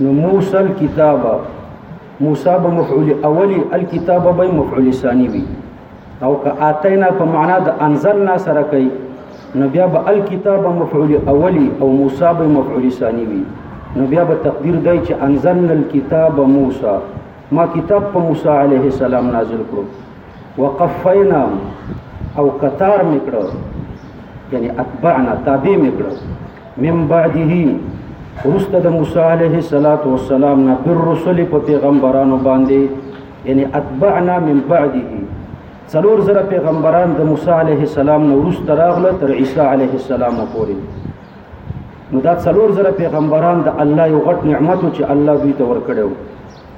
نو موسی الكتاب موسی به مفعول اولی الكتاب به مفعول ثانی وي او که اتینا په معنا د انزلنا سره کوي نو بیا به الكتاب مفعول اولی او موسی به مفعول ثانی وي نو بیا به تقدیر دی چې انزلنا الكتاب موسی ما کتاب په موسی علیه السلام نازل کړو وقفینا او قطار میکړو یعنی اتبعنا تابع میکړو من بعده ورست د موسی علیه الصلاۃ والسلام نه پر رسول په پیغمبرانو باندې یعنی اتبعنا من بعده څلور زره پیغمبران د موسی علیه السلام نه ورست راغله تر عیسی علیه السلام پورې نو دا څلور زره پیغمبران د الله یو غټ نعمت چې الله دوی ته ورکړو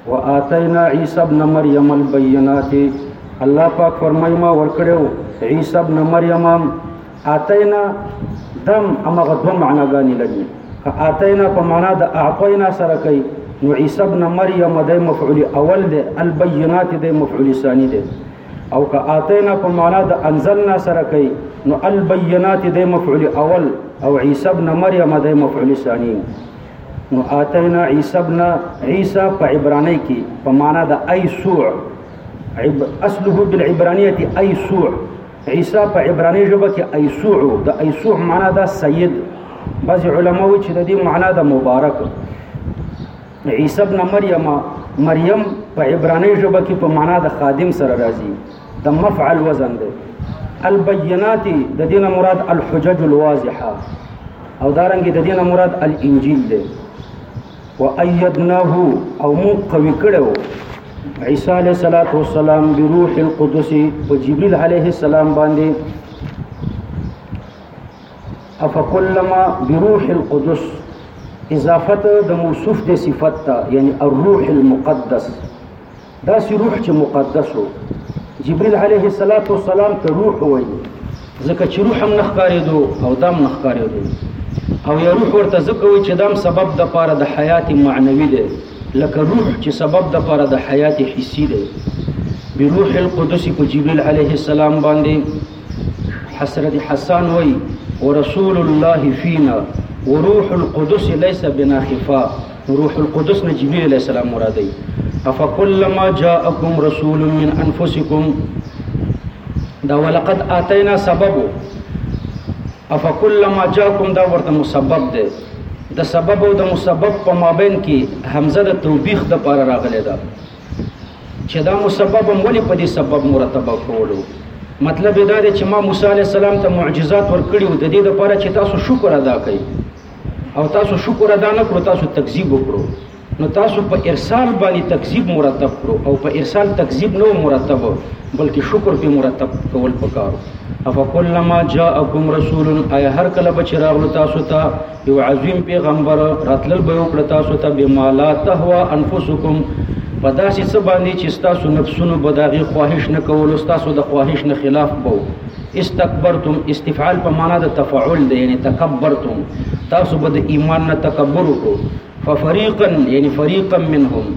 و آتینا عیسی ابن مریم البینات الله پاک فرمای ما ورکړو عیسی ابن مریم آتینا دم امغه دو معناګانی لري که آتینا په معنا د اعطینا سره کوي نو عیسی ابن مریم د مفعول اول دی البینات د مفعول ثانی دی او که آتینا په معنا د انزلنا سره کوي نو البینات د مفعول اول او عیسی ابن مریم د مفعول ثانی نو آتینا عیسی ابن عیسی په عبرانی کې په معنا د ایسوع اصله بالعبرانیه ایسوع عیسی په عبرانی ژبه کې ایسوع د ایسوع معنا د سید بعض علما وایي چې د دې معنا د مبارک عیسی ابن مریم مریم په عبرانی ژبه کې په معنا د خادم سره راځي د مفعل وزن دی البینات د دینه مراد الحجج الواضحه او دارنګ د دینه مراد الانجیل دی و ایدناه او مون قوی کړو عیسی علیه الصلاۃ والسلام بروح القدس په جبرئیل علیه السلام باندې افکلما بروح القدس اضافت د موصوف د صفت ته یعنی الروح المقدس داسې روح چې مقدس و جبريل عليه السلام ته روح وایي ځکه چې روح هم نه ښکارېدو او دام نه ښکارېدو او یا روح ورته ځکه وایي چې دام سبب د پاره د حیات معنوي دی لکه روح چې سبب د پاره د حیات حسي دی بروح القدس په جبريل عليه السلام باندې حسرت حسان وایي ورسول الله فينا وروح القدس ليس بنا خفاء روح القدس نه جبريل عليه السلام مرادي افكلما جاءكم رسول من انفسكم دا ولقد اتينا سبب افكلما جاءكم دا ورته مسبب ده د سبب او د مسبب په مابین کې حمزه د توبیخ د پر راغلی ده چې دا مسبب هم ولې په دې سبب مرتبه کولو مطلب دا دی چې ما موسی علی السلام ته معجزات ورکړي او د دې لپاره چې تاسو شکر ادا کړئ او تاسو شکر ادا نه کړو تاسو تکذیب وکړو نو تاسو په ارسال باندې تکذیب مرتب کړو او په ارسال تکذیب نو مرتب بلکې شکر په مرتب کول پکارو افکلما جاءکم رسول ای هر کله بچ راغلو تاسو ته یو عظیم پیغمبر راتلل به وکړه تاسو ته بما لا تهوا انفسکم په داسې څه باندې چې تاسو نفسونو به داغي خواهش نه کولو تاسو د خواهش نه خلاف بو استكبرتم استفعال په معنا د تفعل دی یعنی تکبرتم تاسو به د ایمان نه تکبر وکړو ففريقا یعنی فريقا منهم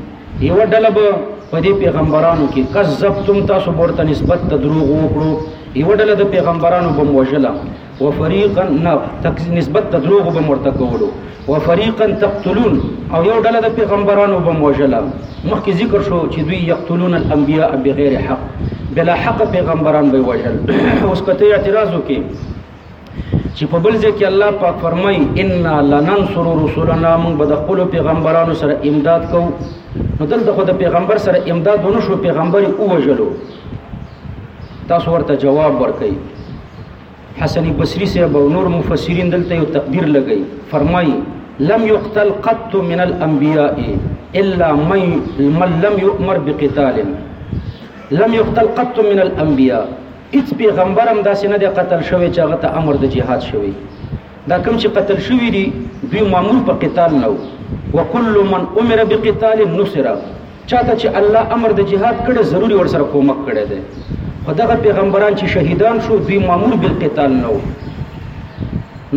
یو ډله به په دې پیغمبرانو کې کذبتم تاسو ورته نسبت ته دروغ وکړو یو ډله د پیغمبرانو بم وجلا وفريقا نه نسبت ته دروغ بم ورته کولو وفريقا تقتلون او یو ډله د پیغمبرانو بم وژله مخکې ذکر شو چې دوی یقتلون الانبیاء بغیر حق بلا حق پیغمبران به وژل اوس کته اعتراض وکي چې په بل ځای کې الله پاک فرمای ان لننصر رسولنا موږ به د خپل پیغمبرانو سره امداد کوو نو دلته خو د پیغمبر سره امداد ونه شو پیغمبر او وجلو تاسو ورته جواب ورکړئ حسن بصری صاحب او نور مفسرین دلته یو تقدیر لګی فرمایي لم يقتل قط من الانبياء الا من لم يؤمر بقتال لم يقتل قط من الانبياء هیڅ پیغمبر هم داسې نه دی قتل شوی چې هغه ته امر د جهاد شوی دا کوم چې قتل شوی دی دوی معمول په قتال نه وو وکل من امر بقتال نصر چاته چې الله امر د جهاد کړی ضروري ورسره کومک کړی دی خو دغه پیغمبران چې شهیدان شو دوی مامور بالقتال نه وو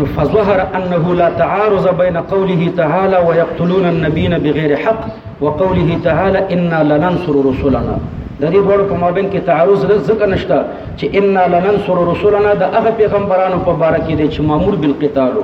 نو فظهر انه لا تعارض بين قوله تعالى ويقتلون النبيين بغير حق وقوله تعالى انا لننصر رسلنا د دې ډول په مابین کې تعارض ځکه نشته چې انا لننصر رسلنا د هغه پیغمبرانو په باره کې دی چې مامور بالقتالو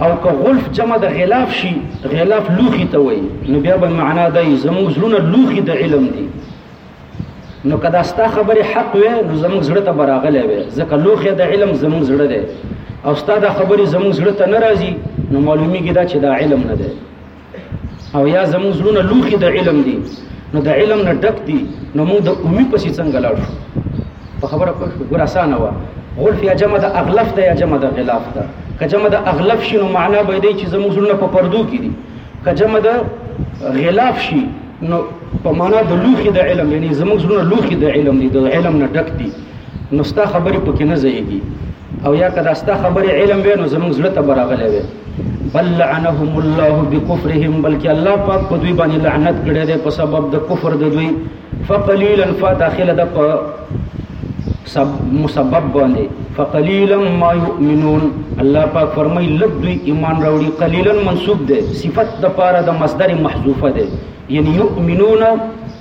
او که غلف جمع د غلاف شي، غلاف لوښي ته وایي، نو بیا به معنا دا وي، زموږ زړونه لوښي د علم دي. نو که دا ستا خبرې حق وی، نو زموږ زړه ته به راغلی وی، ځکه لوښی د علم زموږ زړه دی. او ستا دا خبرې زموږ زړه ته نه راځي، نو معلومېږي دا چې دا علم نه دی. او یا زموږ زړونه لوخي د علم دي نو د علم نه ډک دي نو موږ د امي پسې څنګه لاړ شو په خبره پوه شو ګور اسانه وه غلف یا جمع د اغلف ده یا جمع د غلاف ده که جمع د اغلف شي نو معنا به دی چې زموږ زړونه په پردو کې دي که جمع د غلاف شي نو په معنا د لوخي د علم یعنی زموږ زړونه لوخي د علم دي د علم نه ډک دي نو ستا خبرې پکې نه ځایږي او یا که دا ستا خبرې علم وې نو زمونږ زړه ته به راغلی وې بل لعنهم الله بکفرهم بلکې الله پاک په دوی باندې لعنت کړی دی په سبب د کفر د دوی فقلیلا فداخله د په سب مسبب باندې فقلیلا ما یؤمنون الله پاک فرمای لږ دوی ایمان راوړي قلیلا منسوب ده صفت د پاره د مصدر محذوفه ده یعنی یؤمنون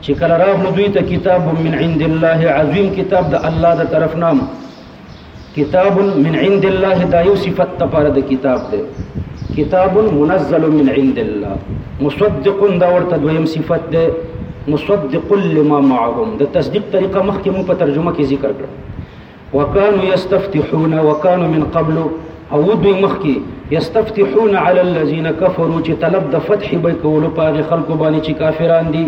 چې کله راغلو دوی ته کتاب من عند الله عظیم کتاب د الله د طرف نام کتاب من عند الله دا یو صفت ته پاره د کتاب دی کتاب منزل من عند الله مصدق دا ورته دویم صفت دی مصدق لما معهم د تصدیق طریقه مخکې مو په ترجمه کې ذکر کړ وكانوا يستفتحون وكانوا من قبل او مخكي يستفتحون على الذين كفروا چې فتح به کولو پاغه باني باندې دي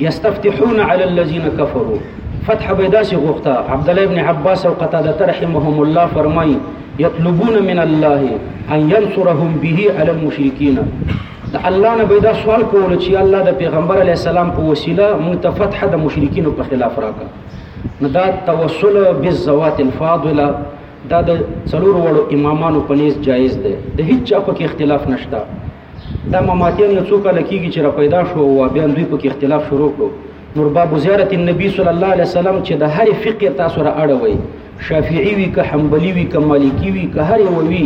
يستفتحون على الذين كفروا فتح بيداس غوختا عبد الله بن عباس او ترحمهم رحمهم الله فرمي يطلبون من الله ان ينصرهم به على المشركين د الله نه به دا سوال کولو چې الله د پیغمبر علی السلام په وسیله مونږ ته فتح د مشرکینو په خلاف راکا نو دا توسل بالذوات الفاضله دا د څلور وړو امامانو په نيز جایز دی د هیڅ چا په کې اختلاف نشته دا مماتیان یو څو کاله کیږي چې را پیدا شو او بیا دوی په کې اختلاف شروع کړو نور باب زیارت النبی صلی الله علیه وسلم چې د هر فقه تاسو را اړوي شافعي وي که حنبلي وي که مالکي وي که هر یو وي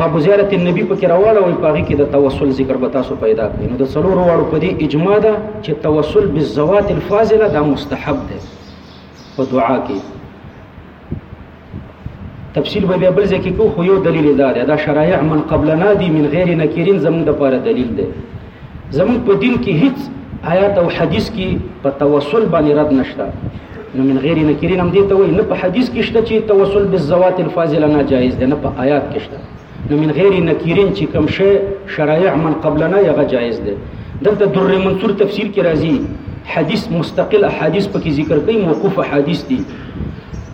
باب زیارت النبی په کې راواله وي پاغي کې د توسل ذکر به تاسو پیدا کړئ نو د څلور واړو په دې اجماع ده چې توسل بالذوات الفاضله دا مستحب ده په دعا کې تفصیل به بیا بل ځای کې کو خو یو دلیل دا دی دا شرایع من قبلنا دی من غیر نکیرین زموږ د پاره دلیل دی زموږ په دین کې هیڅ آیات او حدیث کې په توسل باندې رد نشته نو من غیر نکیرین هم دې ته وایي نه په حدیث کې شته چې توسل بالذوات الفاضله ناجایز دی نه په آیات کې شته نو من غیر نکیرین چې کوم شی شرایع من قبل نه هغه جایز دی دلته در منصور تفسیر کې راځي حدیث مستقل احادیث پکې ذکر کوي موقوف احادیث دي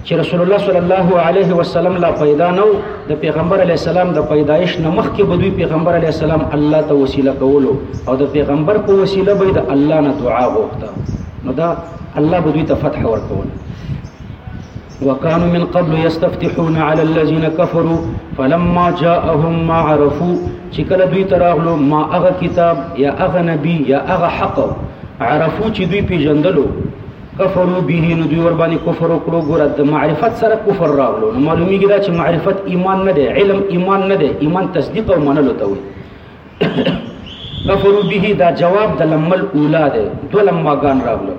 چې رسول الله صلی الله علیه وسلم لا پیدا نو د پیغمبر علی السلام د پیدایش نه مخکې بدوی پیغمبر علی السلام الله ته وسیله کولو او د پیغمبر په وسیله به د الله نه دعا غوښته نو دا الله بدوی ته فتح ورکوله وكانوا من قبل يستفتحون على الذين كفروا فلما جاءهم ما عرفوا چې کله دوی تراغلو ما هغه کتاب یا هغه نبی یا هغه حق عرفو چې دوی پیژندلو کفرو به نو دوی ور باندې کفر وکړو ګور د معرفت سره کفر راغلو نو معلومیږي دا چې معرفت ایمان نه دی علم ایمان نه دی ایمان تصدیق او منلو ته وي کفرو به دا جواب د لمل اولا دی دو لماګان راغلو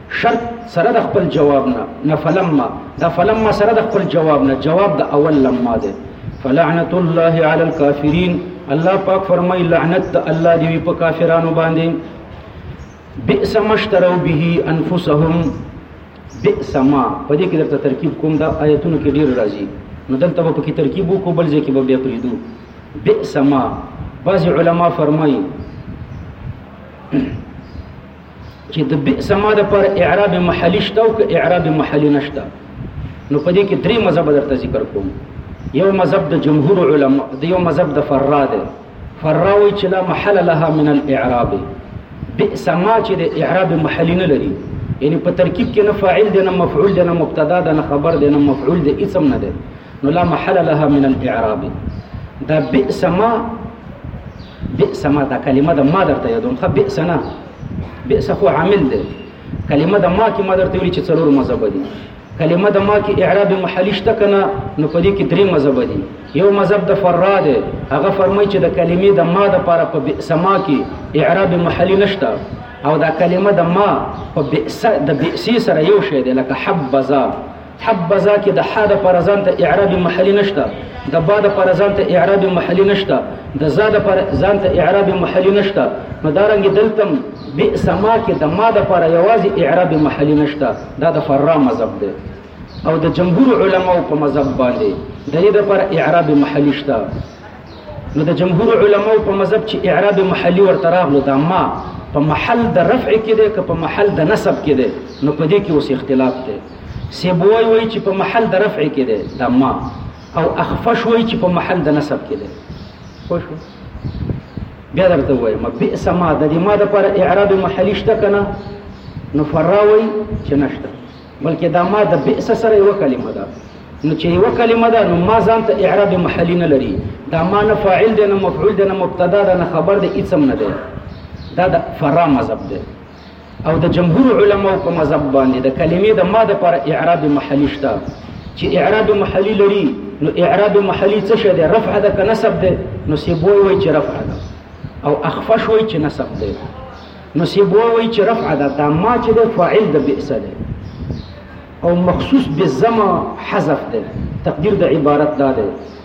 شرط سره د خپل جواب نه نه فلما دا فلما سره د خپل جواب نه جواب د اول لما ده فلعنت الله علی الكافرین الله پاک فرمای لعنت د الله دی په کافرانو باندې بئس مشترو به انفسهم بئس ما په دې کې درته ترکیب کوم دا آیتونو کې ډیر راځي نو دلته په کې ترکیب وکړو بل ځکه به بیا پریدو بئس ما بعض علما فرمایي چې د بئس ما د پر اعراب محلی شته او که اعراب محلی نشته نو په دې کې درې مذهب درته ذکر کوم یو مذهب د جمهور علما د یو مذهب د فرا ده فرا وی چې لا محل لها من الاعراب بئس ما چې د اعراب محلی نه لري یعنی په ترکیب کې نه فاعل دی نه مفعول دی نه مبتدا دی نه خبر دی نه مفعول دی اسم نه دی نو لا محل لها من الاعراب دا بئس ما بئس ما دا کلمه د ما درته یادوم ښه بئس نه بئس خو عامل دی کلمه د ما کې ما درته ویلي چې څلور مذهبه دي کلمه د ما کې اعراب محلي شته که نه نو په دې کې درې مذهبه دي یو مذهب د فرا دی هغه فرمایي چې د کلمې د ما دپاره په بئس ما کې اعراب محلي نشته او دا کلمه د ما په بئس د بئسې سره یو شی دی لکه حبذا حبذا کې د حا د پر ځان ته اعراب محلي نشته د با د پر ځان ته اعراب محلي نشته د زا د پر ځان ته اعراب محلي نشته نو دا رنګ دلتم بئس ما کې د ما د پر یوازې اعراب محلي نشته دا د فرا مذهب دی او د جمهور علماو په مذهب باندې د دې لپاره اعراب محلی شته نو د جمهور علماو په مذهب چې اعراب محلی ورته راغلو دا ما په محل د رفع کې ده که په محل د نصب کې ده نو په دې کې اوس اختلاف ده سیبوی وایي چې په محل د رفع کې دی دا ما او اخفش وایي چې په محل د نصب کې دی پوه شو بیا درته وایم بئس ما د دې ما د پر اعراب محلی شته کنه نو فراوي چې نشته بلکې دا ما د بئس سره یو کلمه ده نو چې یو کلمه ده نو ما ځان ته اعراب محلی نه لري دا ما نه فاعل ده نه مفعول ده نه مبتدا ده نه خبر ده هیڅ نه ده دا د فرا مذهب ده او د جمهور علماء په مذهب باندې د کلمې د ما د پر اعراب محلی شته چې اعراب محلی لري نو اعراب محلی څه شه ده رفع ده که نصب ده نو سیبوی وای چې رفع ده او اخفش وای چې نصب ده نو سیبوی وای چې رفع ده دا ما چې ده فاعل ده بئس ده او مخصوص بالزمه حذف ده تقدیر د عبارت دا ده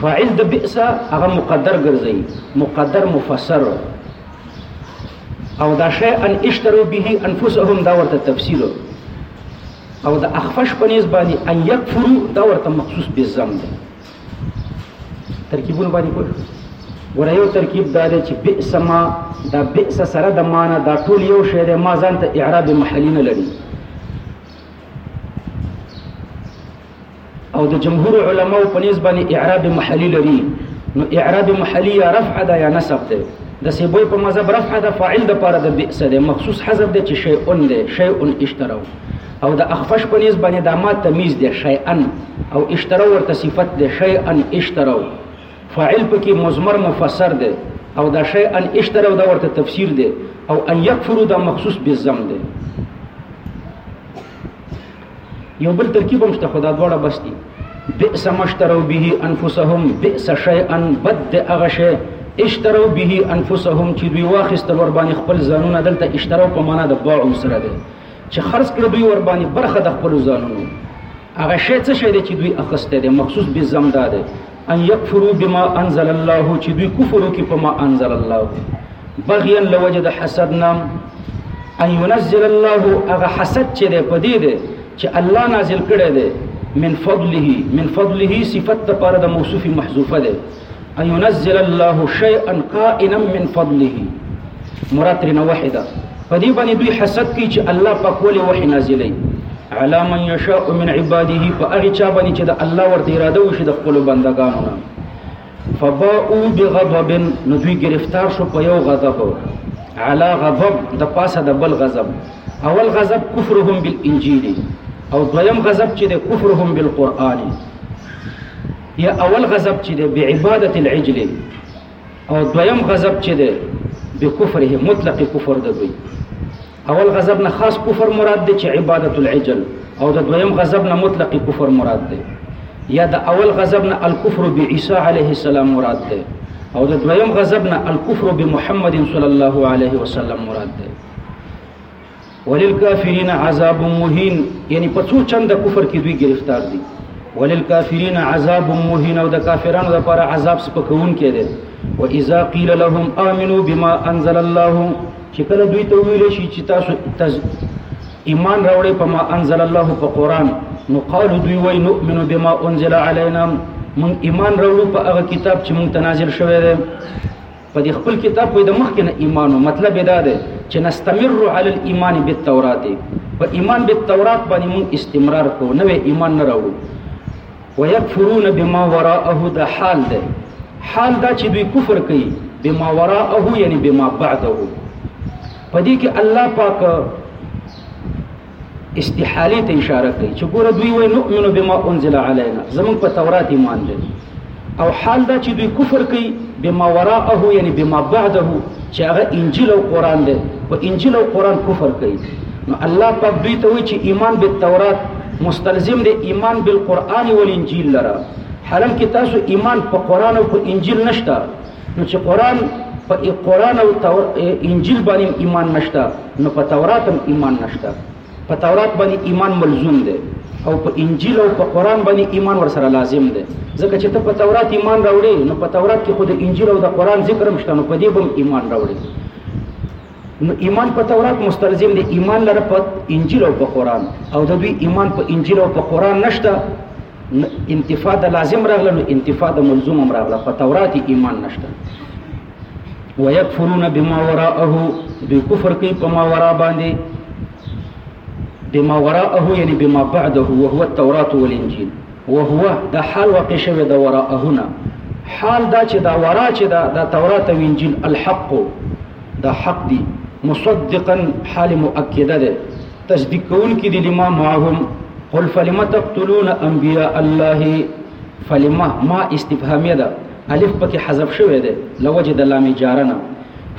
فاعل د بئس هغه مقدر ګرځي مقدر مفسر او دا شی ان اشترو به انفسهم دا ورته تفسیر او د اخفش په نسبت باندې ان یکفرو دا ورته مخصوص به زم ده ترکیبونه باندې کوی ور یو ترکیب دا دی چې بئس ما دا بئس سره د معنا دا ټول یو شی دی ما ځان ته اعراب محلی نه لري او د جمهور علما په نسبت باندې اعراب محلي لري نو اعراب محلي یا رفع ده یا نصب ده د سیبوی په مذهب رفع ده فاعل د پاره د بئس ده مخصوص حذف ده چې شیء ده شیء اشترو او د اخفش په نسبت باندې د ما تمیز ده شیئا او اشترو ورته صفت ده شیئا اشترو فاعل پکې مزمر مفسر ده او دا شیئا اشترو دا ورته تفسیر ده او ان یکفروا دا مخصوص بالزم ده یو بل ترکیب هم شته خو دا دواړه بس دي بئس ما اشتروا به انفسهم بئس شیئا بد د هغه شی اشتروا به انفسهم چې دوی واخیستل ور باندې خپل ځانونه دلته اشتروا په معنا د باعو سره ده چې خرڅ کړ دوی ور باندې برخه د خپل ځانونو هغه شی څه شی دی چې دوی اخسته دي مخصوص به زم ده ان یکفرو بما انزل الله چې دوی کفر وکړي په ما انزل الله بغيا لوجد حسد نام ان ينزل الله اغه حسد چې ده پدې ده چې الله نازل کړي ده من فضله من فضله صفت د پاره د موصوف محذوفه ده ان ينزل الله شيئا قائنا من فضله مراد ترینه وحی ده په دې باندې دوی حسد کوي چې الله پاک ولې وحی نازلوي علا من یشاء من عباده په هغه چا باندې چې د الله ورته اراده وشي د خپل بندگانو نه فباءوا بغضب نو دوی گرفتار شو په یو غضب علا غضب د پاسه د بل غضب اول غضب کفرهم بالانجیل او دویم غضب چې د کفرهم بالقران یا اول غضب چې د بعبادت العجل او دویم غضب چې دی بکفره مطلق کفر د دوی اول غضب نه خاص کفر مراد دی چې عبادت العجل او د دویم غضب نه مطلق کفر مراد دی یا د اول غضب نه الکفر بعیسی علیه السلام مراد دی او د دویم غضب نه الکفر بمحمد صلی الله علیه وسلم مراد دی وللکافرین عذاب مهین یعنی په څو چنده کفر کې دوی گرفتار دي وللکافرین عذاب مهین او د کافرانو لپاره عذاب سپکون کې دي و اذا قيل لهم امنوا بما انزل الله چې کله دوی ته ویل شي چې تاسو تز... ایمان راوړې په ما انزل الله په قران نو قالو دوی وای نؤمن بما انزل علينا من ایمان راوړو په هغه کتاب چې مونږ ته نازل شوی دی په دې خپل کتاب خو د مخکې نه ایمانو مطلب دا دی چې نستمر علی الايمان بالتورات په ایمان بالتورات باندې مون استمرار کو نو ایمان نه راوړو ويكفرون بما وراءه دا حال دی حال دا چې دوی کفر کوي بما وراءه یعنی بما بعده په دې کې الله پاک استحاله ته اشاره کوي چې ګوره دوی وایي نؤمن بما انزل علينا زموږ په تورات ایمان لري او حال دا چې دوی کفر کوي بما وراءه یعنی بما بعده چې هغه انجیل او قران دی په انجیل او قران کفر کوي نو الله پاک دوی ته وایي چې ایمان به تورات مستلزم دی ایمان بالقران والانجیل لره حالانکه تاسو ایمان په قران او په انجیل نشته نو چې قرآن په قرآن او انجیل باندې ایمان نشته نو په تورات هم ایمان نشته په تورات باندې ایمان ملزوم دی او په انجیل او په قرآن باندې ایمان ورسره لازم دی ځکه چې ته په تورات ایمان راوړې نو په تورات کې خو د انجیل او د قرآن ذکر هم شته نو په دې به ایمان راوړې نو ایمان په تورات مستلزم دی ایمان لره په انجیل او په قران او د دوی ایمان په انجیل او په قران نشته انتفاع د لازم راغله نو انتفاع د ملزوم هم راغله په تورات ایمان نشته ويكفرون بما وراءه دوی کفر کوي په ما ورا باندې بما وراءه یعنی بما بعده وهو التوراة والانجيل وهو د حال واقع شوی د وراءهنا حال دا چې دا ورا چې دا د تورات او انجیل الحق دا حق دی مصدقا حال مؤکده ده تصدیق کون کی دی لما معهم قل فلما تقتلون انبیاء الله فلما ما استفهامیه ده الف پکې حذف شوی دی لوجه د لام جارنا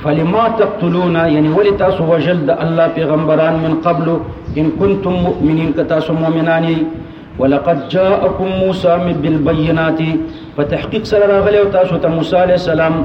فلما تقتلون یعنی ولی تاسو وجل د الله پیغمبران من قبل ان کنتم مؤمنین که تاسو مؤمنان ولقد جاءكم موسى بالبينات فتحقيق سره راغلی او تاسو ته موسی عليه السلام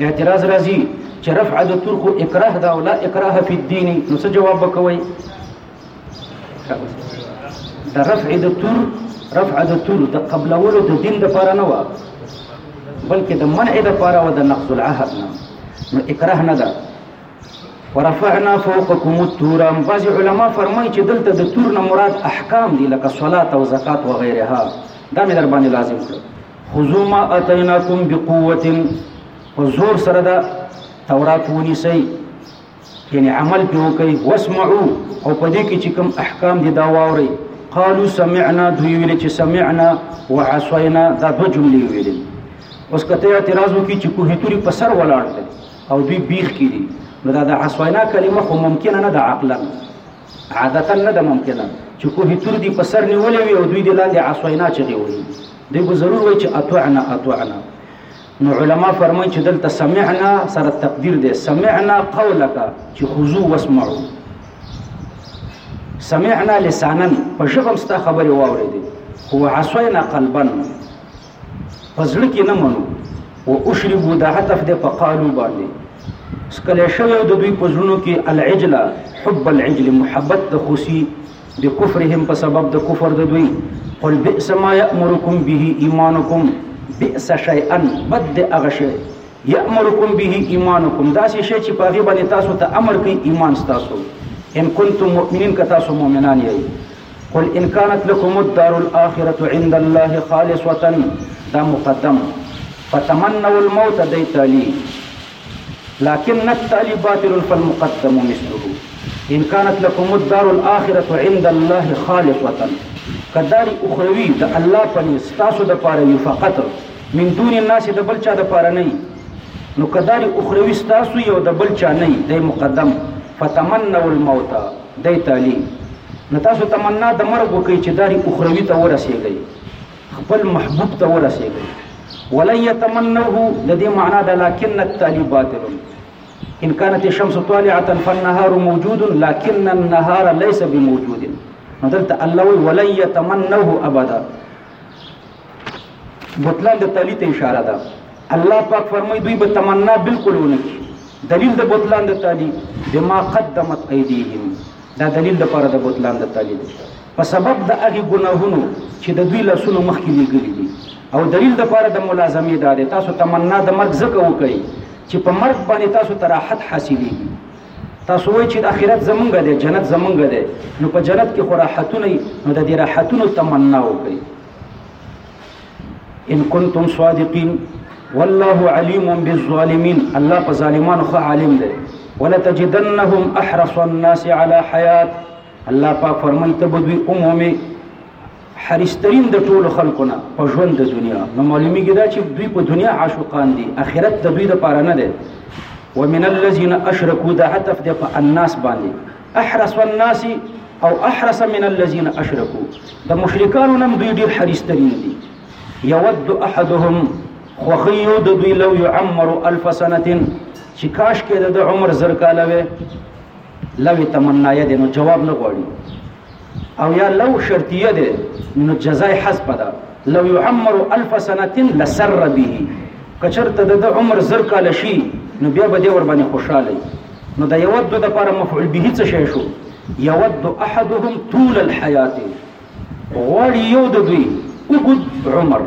اعتراض راځي چې رفع د ترکو اکراه دا او لا اکراه فی الدین نو څه جواب وکوي د رفع د تر رفع د تر د قبلولو د دین د پاره نه و بلکې د منع د پاره و د نقض العهد نه نو اکراه نه ده ورفعنا فوقكم التور بعض علما فرمایي چې دلته د تور نه مراد احکام دي لکه صلات او زکات و غیرها دا مې در باندې لازم کړو خذو ما اتیناکم بقوت په زور سره دا تورات ونیسئ یعنی عمل په وکي واسمعوا او په دې کې چې کوم احکام دي دا واوري قالوا سمعنا دوی ویل چې سمعنا وعصینا دا دوه جملې ویلې اوس کته اعتراض وکي چې کوه توري په سر ولاړ او دوی بیخ کړي نو دا د عصینا کلمه خو ممکنه نه ده عقلا عادتا نه ده ممکنه چې کوه تور دی په سر نیولې وي او دوی د لاندې عصوینا چغې وهي دوی به ضرور وایي چې اطعنا اطعنا نو علما فرمایي چې دلته سمعنا سره تقدیر دی سمعنا قولک چې خضوع واسمعوا سمعنا لسانا په ژبه مستا خبرې واورېدې خو عصوینا قلبا په زړه کې نه منو و اشربو د عطف د په قالو باندې سکلی شوی د دوی په زړونو کې العجله حب العجل محبت د خوسی د کفرهم په سبب د کفر د دوی قل بئس ما یأمرکم به ایمانکم بئس شیئا بد د هغه شی یأمرکم به ایمانکم داسې شی چې په هغې باندې تاسو ته امر کوي ایمان ستاسو ان کنتم مؤمنین که تاسو مؤمنان یئ قل ان كانت لكم الدار الاخره عند الله خالصه دا مقدم فتمنوا الموت دی تالی لكن التالي باطل فالمقدم مثله ان كانت لكم الدار الاخره عند الله خالصه کدار اخروی د الله پنی ستاسو د پاره وی فقط من دون الناس د بل چا د پاره نه نو کدار اخروی ستاسو یو د بل چا نه د مقدم فتمنوا الموت دی تالی نو تاسو تمنا د مرګ وکړئ چې داری اخروي ته ورسېږئ خپل محبوب ته ورسېږئ ولا يتمنوه د دې معنا د لكن التالي باطل ان كانت الشمس طالعه فالنهار موجود لكن النهار ليس بموجود نو دلته الله وی ولا يتمنوه ابدا بطلان د تلی ته اشاره ده الله پاک فرمای دوی به تمنا بالکل ونکي دلیل د بطلان د تلی بما قدمت ایدیهم دا دلیل د پر د بطلان د تلی دی په سبب د هغه ګناهونو چې د دوی لاسونو مخکې لګلي دي او دلیل د پر د ملازمه دا دی تاسو تمنا د مرګ زکه وکړي چې په مرګ باندې تاسو ته راحت حاصلېږي تاسو وایئ چې د آخرت زمونږ دی جنت زمونږ دی نو په جنت کې خو راحتونه نو د دې راحتونو تمنا وکړئ ان کنتم صادقین والله علیم بالظالمین الله په ظالمانو خو عالم دی ولتجدنهم احرص الناس على حیات الله پاک فرمایي ته به دوی عمومي حریسترین د ټولو خلقونه په ژوند د دنیا نو معلومیږي دا چې دوی په دنیا عاشقان دي اخرت د دوی لپاره نه دی ومن الذين اشركوا ده عطف ده په الناس باندې احرص الناس او احرص من الذين اشركوا د مشرکانو نم دوی ډیر حریص ترین دي یود احدهم خوخیو د دوی لو يعمر الف سنه چې کاش کې د عمر زر کاله وي لوي تمنا یې نو جواب نه غواړي او یا لو شرطیه ده نو جزاء حذف ده لو يعمر الف سنه لسر به کچرته د عمر زر کال شي نو بیا به دې ور باندې خوشاله نو د یود د لپاره مفعول به څه شي شو یود احدهم طول الحیات غوړ یو د دوی وګد عمر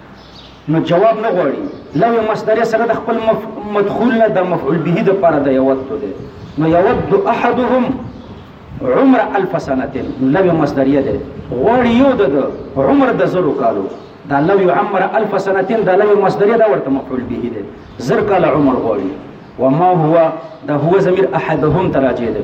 نو جواب نه غواړي لو یو مصدر سره د خپل مف... مدخول نه د مفعول به د پاره د یود ده نو یود احدهم عمر الف سنه نو لو یو مصدر ده غواړي یو د عمر د زرو کالو دا لو يعمر الف سنه دا لو مصدر دا ورته مفعول به ده زر کال عمر غواړي وما هو دا هو ضمير احدهم تراجه ده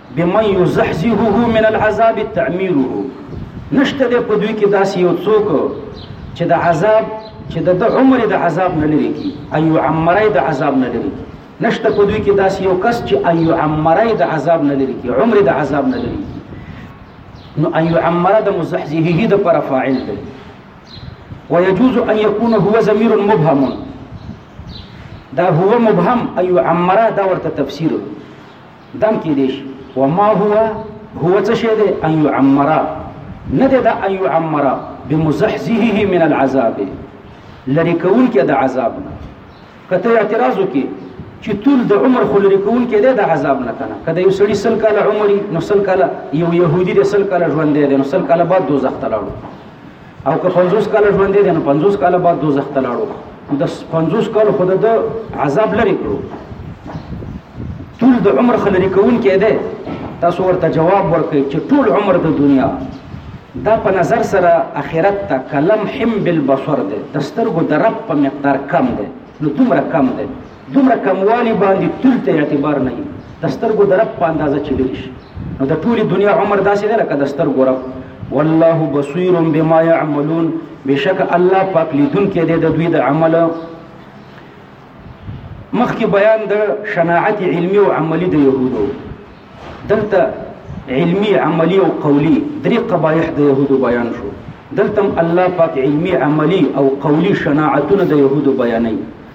بمن يزحزحه من العذاب تعميره نشته ده په دوی کې داسې یو څوک چې د عذاب چې د د عمر د عذاب نه لري کی ايو عمرای د عذاب نه لري کی نشته په دوی کې داسې یو کس چې ايو عمرای د عذاب نه لري کی عمر د عذاب نه لري کی نو ايو عمره د مزحزحه د پر فاعل ده ويجوز ان يكون هو ضمير مبهم دا هو مبهم ايو عمره دا ورته تفسیر ده دام کېدی شي وما هو هو څه شی دی ان يعمر نه دی دا ان يعمر بمزحزحه من العذاب لری کول کې د عذاب نه کته اعتراض وکي چې طول د عمر خو لري کول کې د عذاب نه کنه کله یو سړی سل کال عمرې نو سل کال یو يهودي د سل کال ژوند دی نو سل کال بعد دوزخ ته لاړو او که 50 کاله ژوندې دی نو 50 کاله بعد دوزخ ته لاړو نو د 50 کاله خود د عذاب لري کړو ټول د عمر خلری کون کې دی تاسو ورته جواب ورکړئ چې ټول عمر د دنیا دا په نظر سره اخرت ته کلم حم بالبصر دی د سترګو د رب په مقدار کم دی نو دومره کم دی دومره کموالي باندې تول ته اعتبار نه وي د سترګو د رب په اندازه چې لري شي نو د ټولي دنیا عمر داسې نه لکه د سترګو رب والله بصیر بما يعملون بشک الله پاک لیدونکی دی د دوی د عمل مخکې بیان د شناعت علمی او عملی د يهودو دلته علمی عملی او قولی درې قبایح د يهودو بیان شو دلته الله پاک علمی عملی او قولی شناعتونه د يهودو بیانوي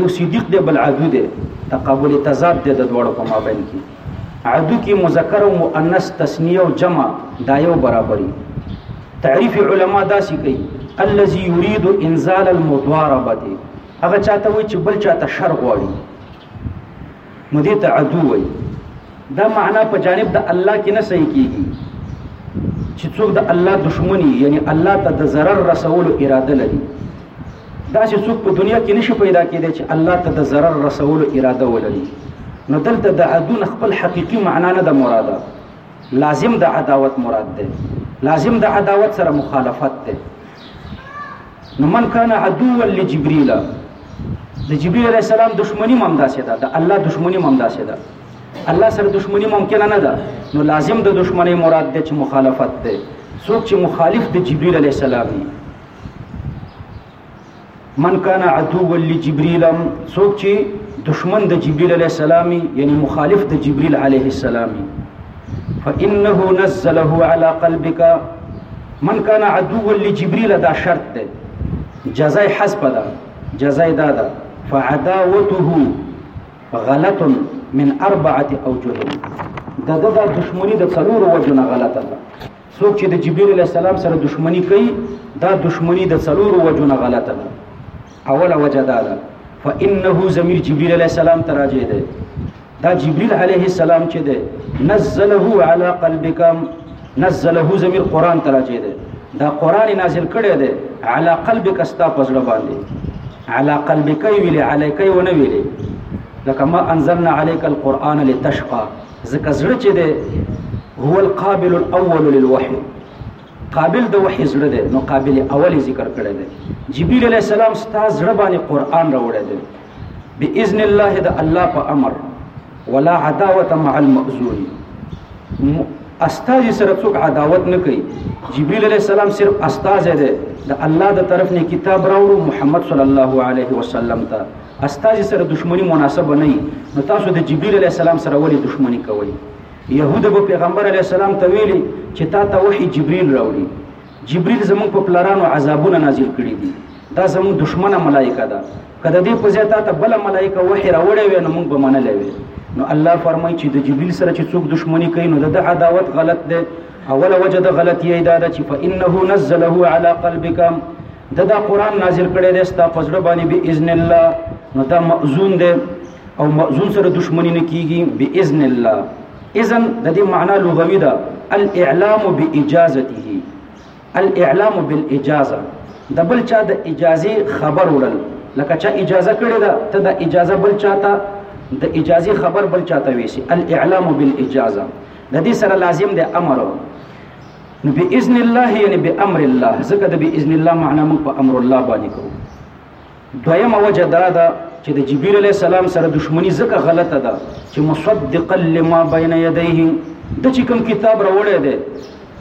یو صدیق دی بل عدو دی تقابل تضاد دی د دواړو په مابین کې عدو کې مذکر او مؤنث تسنیه او جمع دا یو برابرۍ تعریف علما دا سی کوي الذي يريد انزال المضاربه هغه چاته وي چې بل چاته شر غواړي نو دې ته عدو وایي دا معنا په جانب د الله کې نه صحیح کیږي چې څوک د الله دشمنی یعنی الله ته د ضرر رسولو اراده لري دا چې څوک په دنیا کې نشي پیدا کېدای چې الله ته د ضرر رسولو اراده ولري نو دلته د عدو خپل حقيقي معنا نه د مراده لازم د عداوت مراد ده لازم د عداوت سره مخالفت ده نو من کان عدو لجبريل د جبريل عليه السلام دشمنی مم داسې ده د الله دشمنی مم داسې ده الله سره دشمنی ممکن نه ده نو لازم د دشمنی مراد ده چې مخالفت ده څوک چې مخالف د جبريل عليه السلام من کان عدو لجبريل څوک چې دشمن د جبريل عليه السلام یعنی مخالف د جبريل عليه السلام فانه نزله على قلبك من کان عدو لجبريل دا شرط ده جزای حسب ده جزای دا ده فعداوته غلط من اربعه اوجه د د دشمنی د څلور وجنه غلطه ده څوک چې د جبريل عليه السلام سره دښمني کوي دا دښمني د څلورو وجو نه غلطه ده اوله وجه دا ده فانه ضمیر جبريل عليه السلام ته راجع ده دا جبريل عليه السلام چې ده نزله على قلبك نزله ضمیر قران ته راجع ده دا قران نازل کړي ده على قلبك استا پزړه باندې على قلبك ویلې عليك ونه ویلې لکه ما انزلنا عليك القران لتشقى ځکه زړه چې دی هو القابل الاول للوحي قابل د وحي زړه دی نو قابل اول ذکر کړی دی جبريل عليه السلام ستا زړه باندې قران راوړی دی باذن الله د الله په امر ولا عداوه مع المؤذون استاذ سره څوک عداوت نه کوي جبريل عليه السلام صرف استاذ دی د الله د طرف نه کتاب راوړو محمد صلی الله علیه وسلم ته استازي سره دښمني مناسبه نه وي نو تاسو د جبريل عليه السلام سره ولې دښمني کوئ يهود به پیغمبر عليه السلام ته ویلي چې تا ته وحي جبريل راوړي جبريل زموږ په پلارانو عذابونه نازل کړي دي دا زموږ دښمنه ملائکه ده که د دې په ځای تا ته بله ملائکه وحي راوړې وي نو موږ به منلې وي نو الله فرمایي چې د جبريل سره چې څوک دښمني کوي نو د ده عداوت غلط دی اوله وجه د غلطي دا ده چې فانه نزله على قلبك د دا قران نازل کړي دی ستا په زړه باندې به اذن الله نو دا مأذون دی او مأذون سره دښمنی نه کیږي به اذن الله اذن د دې معنا لغوي ده الاعلام باجازته الاعلام بالاجازه د بل چا د اجازه خبر وړل لکه چا اجازه کړې ده ته د اجازه بل چاته د اجازه خبر بل چاته ویسي الاعلام بالاجازه د دې سره لازم دی امر نو باذن الله یعنی بامر الله ځکه د باذن الله معنا موږ په امر الله باندې کوو دویمه وجه دا ده چې د جبرئیل علی السلام سره دښمنی ځکه غلطه ده چې مصدقا لما بین یدیه د چې کوم کتاب راوړی دی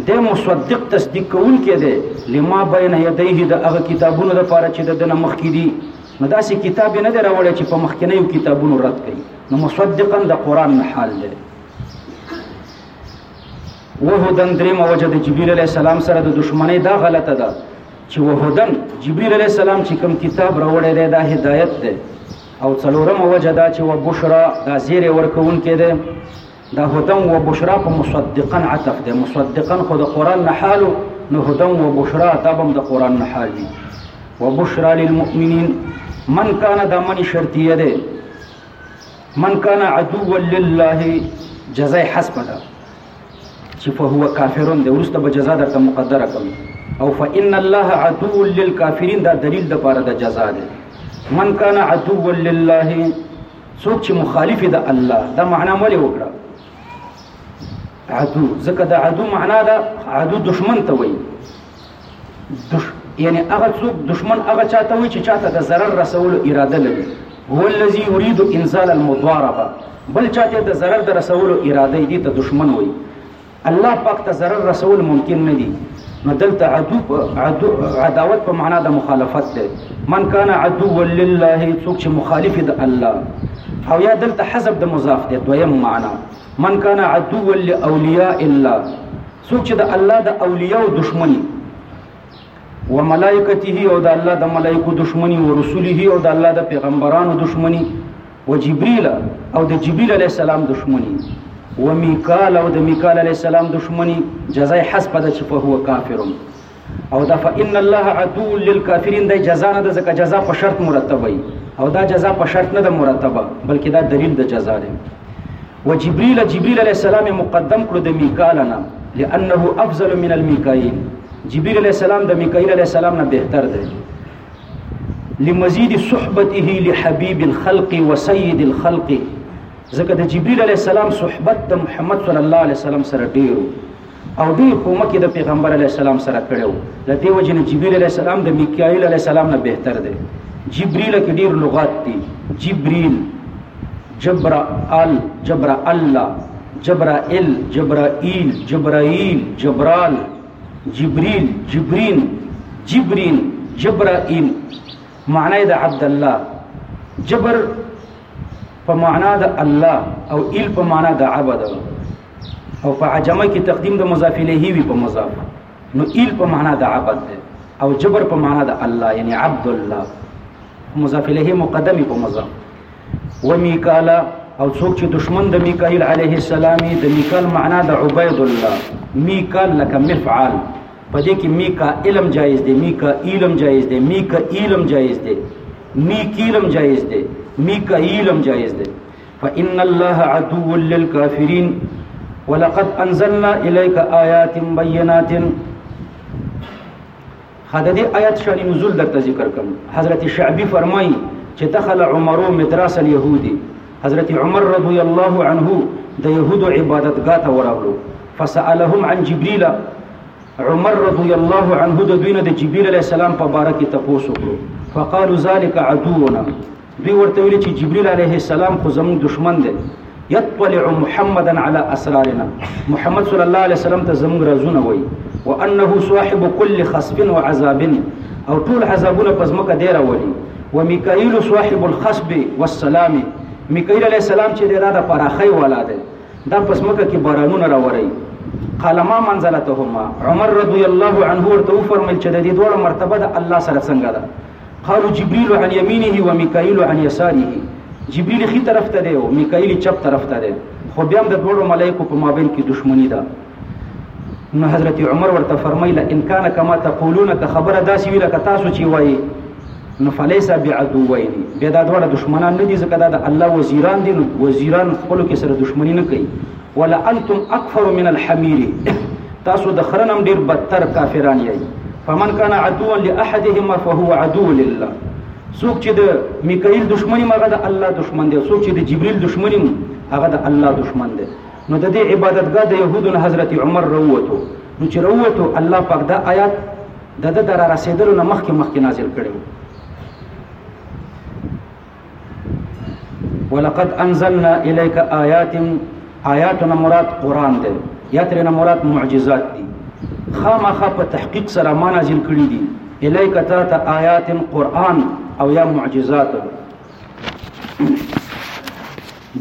د مصدق تصدیق کون کې دی لما بین یدیه د هغه کتابونو لپاره چې د دنه مخ کې دي نو داسې کتاب نه دی راوړی چې په مخکنیو کتابونو رد کړي نو مصدقا د قران نه حال دی وهودن درېمه وجه د جبريل عليه السلام سره د دښمنۍ دا غلطه ده چې وهودن جبريل عليه السلام چې کوم کتاب راوړی دی دا هدایت دی او څلورمه وجه دا چې وبشرا دا زیری ورکوونکی دی دا هدن و بشرا په مصدقا عطف دی مصدقا خو د قرآن نه حالو نو هدن و بشرا دا به هم د قرآن نه حال وي وبشرا للمؤمنین من کان دا منی شرطیه دی من کان عدو لله جزای حسب ده چې فهو کافرون دی ورسته به جزا درته مقدره کوم او فإن الله عدو للكافرين دا دلیل د پاره د جزا ده من کان عدو لله څوک چې مخالف ده الله دا معنا مولې وکړه عدو ځکه د عدو معنا ده عدو دشمن ته وایي دش... یعنی هغه څوک دشمن هغه چاته وي چې چاته د ضرر رسولو اراده لري هو الذي يريد انزال المضاربه بل چاته د ضرر د رسولو اراده دي ته دشمن وي الله پاک ته ضرر رسول ممکن نه دي نو دلته عدو عدو عداوت په معنا د مخالفت ده من کان عدو لله څوک چې مخالف د الله او یا دلته حذف د مضاف ده دویم معنا من کان عدو لاولیاء الله څوک چې د الله د اولیاءو دشمنی و ملائکته او د الله د ملائکو دشمنی و رسوله او د الله د پیغمبرانو دشمنی و جبرئیل او د جبرئیل علی السلام دشمنی و میکال او د میکال علی السلام دشمنی جزای حسب د چې فهو کافر او دا فإن الله عدو للكافرين د جزا نه د زکه جزا په شرط مرتب وي او دا جزا په شرط نه د مرتبه بلکې دا دلیل د جزا دی و جبريل جبريل عليه السلام مقدم کړو د میکال نه لانه افضل من الميکائيل جبريل عليه السلام د میکائیل عليه السلام نه بهتر دی لمزيد صحبته لحبيب الخلق وسيد الخلق زکه د جبريل عليه السلام صحبت د محمد صلی الله عليه وسلم سره ډیرو او ډېر کومک یې د پیغمبر علی السلام سره کړو له دې وجې نه جبرئیل علی السلام د میکائیل علی السلام نه بهتر دی جبرئیل کې ډېر لغات دي جبرئیل جبرائل جبر الله جبرائیل جبرائیل جبرائیل جبرال جبرئیل جبرین جبرین جبرائیل معنی د عبد الله جبر په معنا د الله او ایل په معنا د عبد او په عجمه کې تقدیم د مضاف الیه وی په مضاف نو ایل په معنا د عبد ده او جبر په معنا د الله یعنی عبد الله مضاف الیه مقدمه په مضاف و میکالا او څوک چې دشمن د میکائیل علیه السلام د میکال معنا د عبید الله میکال لک مفعل پدې کې میکا علم جایز دی میکا علم جایز دی میکا علم جایز دی میکیلم جایز دی میکا علم جایز دی فإن الله عدو للكافرين ولقد أنزلنا إليك آيات بينات هذا دي آيات شان نزول درته ذکر کوم حضرت شعبي فرمای چې دخل عمر مدرسه اليهودي حضرت عمر رضي الله عنه د يهودو عبادتګاه ته ورغلو فسألهم عن جبريل عمر رضي الله عنه د دوی نه د جبريل عليه السلام په باره کې تاسو کړو فقالوا ذلك عدونا دوی ورته ویل چې جبريل عليه السلام خو زموږ دشمن دی يطلع محمدا على اسرارنا محمد صلى الله عليه وسلم ته زموږ رازونه وایي وانه صاحب كل خصف وعذاب او ټول عذابونه پس مکه دی راولي وميکائيل صاحب الخصب والسلام میکائیل علیہ السلام چې دا د پراخی والا دی دا پس مکه کې بارانونه راوري قال ما منزلتهما عمر رضی الله عنه ورته فرمایل چې د دې دوه مرتبه د الله سره څنګه ده قالو جبريل عن يمينه وميکائيل عن يساره جبريل خي طرف ته دی او میکائیل چپ طرف ته دی خو بیا هم د دوړو ملائکو په مابین کې دښمنی ده نو حضرت عمر ورته فرمایله ان کان کما تقولون که خبره داسې وی لکه تاسو چې وایي نو فلیس بعدوین بیا دا دواړه دشمنان نه دي ځکه دا د الله وزیران دي نو وزیران خپلو کې سره دشمنی نه کوي ولانتم اکفر من الحمیر تاسو د خره نم ډیر بدتر کافران یی فمن کان عدوا لاحدهما فهو عدو لله څوک چې د میکائیل دشمنی مغه د الله دشمن دی څوک چې د جبرئیل دشمنی هغه د الله دشمن دی نو د دې عبادتګاه د يهودو نه حضرت عمر روته نو چې روته الله پاک دا آیات د د در رسیدلو نه مخکې مخکې نازل کړو ولقد انزلنا الیک آیات آیاتنا مراد قران دی یاترنا مراد معجزات دي خامخه په تحقیق سره ما نازل کړی دي الیک تا ته آیات قران او یا معجزات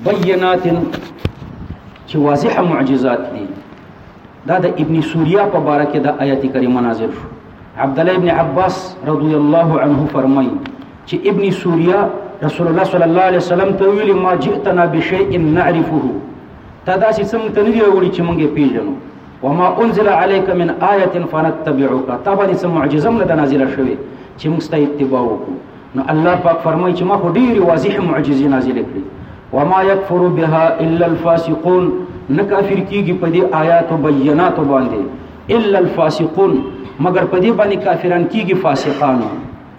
بینات چې واضحه معجزات دي دا د ابن سوریا په باره کې د آیت کریمه نازل شو عبد الله ابن عباس رضی الله عنه فرمایي چې ابن سوریا رسول الله صلی الله علیه وسلم ته ویلي ما جئتنا بشیء نعرفه تا دا چې څنګه ته نه دی وړي چې مونږه پیژنو وما انزل عليك من آية فنتبعك تبا دې سم معجزه نه نازله شوه چې موږ ستاسو اتباع وکړو نو الله پاک فرمایي چې ما خو ډېری واضح معجزې نازلې کړې وما يكفر بها الا الفاسقون نه کافر کیږي په دې آیات او بینات باندې الا الفاسقون مگر په دې باندې کافران کیږي فاسقانو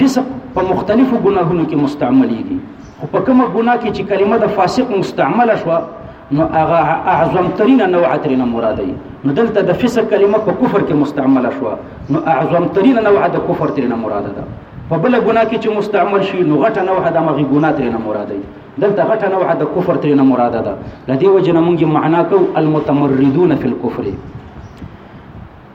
فسق په مختلفو ګناهونو کې مستعملېږي خو په کومه ګناه کې چې کلمه د فاسق مستعمله شوه نو هغه اعظم ترين نوع ترين مراد دی نو دلته د فسق کلمه په کفر کې مستعمله شوه نو اعظم ترين نوع د کفر ترين مراد ده په بل ګناه کې چې مستعمل شي نو غټه نوع د مغي ګناه ترين مراد دی دلته غټه نوع د کفر ترين مراد ده لدی وجنه مونږه معنا کو المتمردون فی الكفر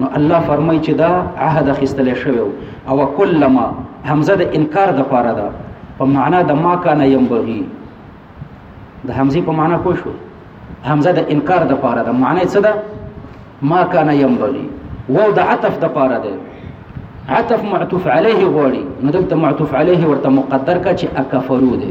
نو الله فرمای چې دا عهد خستل شوی او کلمه همزه د انکار د پاره ده په معنا د ما کان ينبغي د همزه په معنا پوه شو همزه د انکار د پاره ده معنی څه ده ما کان ينبغي وو د عطف د پاره ده عطف معطوف عليه غوړي نو دلته معطوف عليه ورته مقدر کا چې اکفرو ده